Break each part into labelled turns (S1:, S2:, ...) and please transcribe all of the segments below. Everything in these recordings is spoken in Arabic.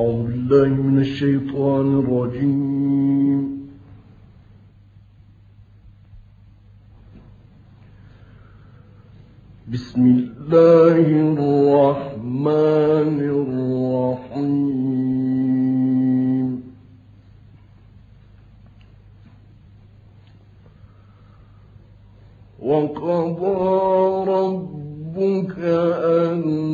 S1: أعوذ بالله من الشيطان الرجيم. بسم الله الرحمن الرحيم. وقضى ربك ألا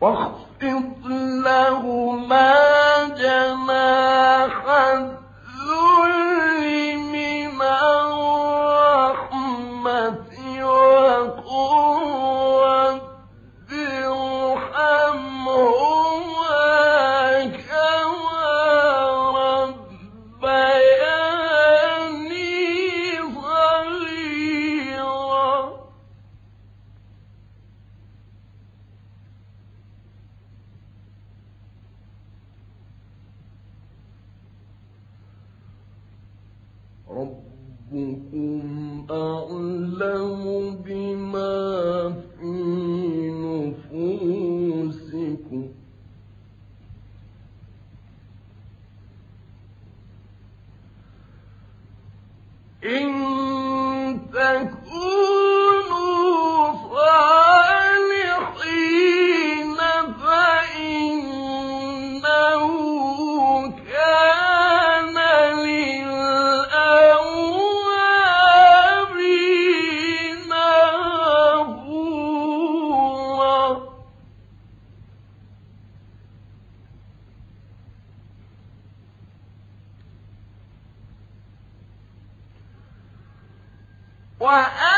S1: واخفض لهما ربكم أعلم بما في نفوسكم. إن 晚安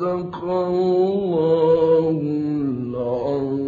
S1: صدق الله العظيم.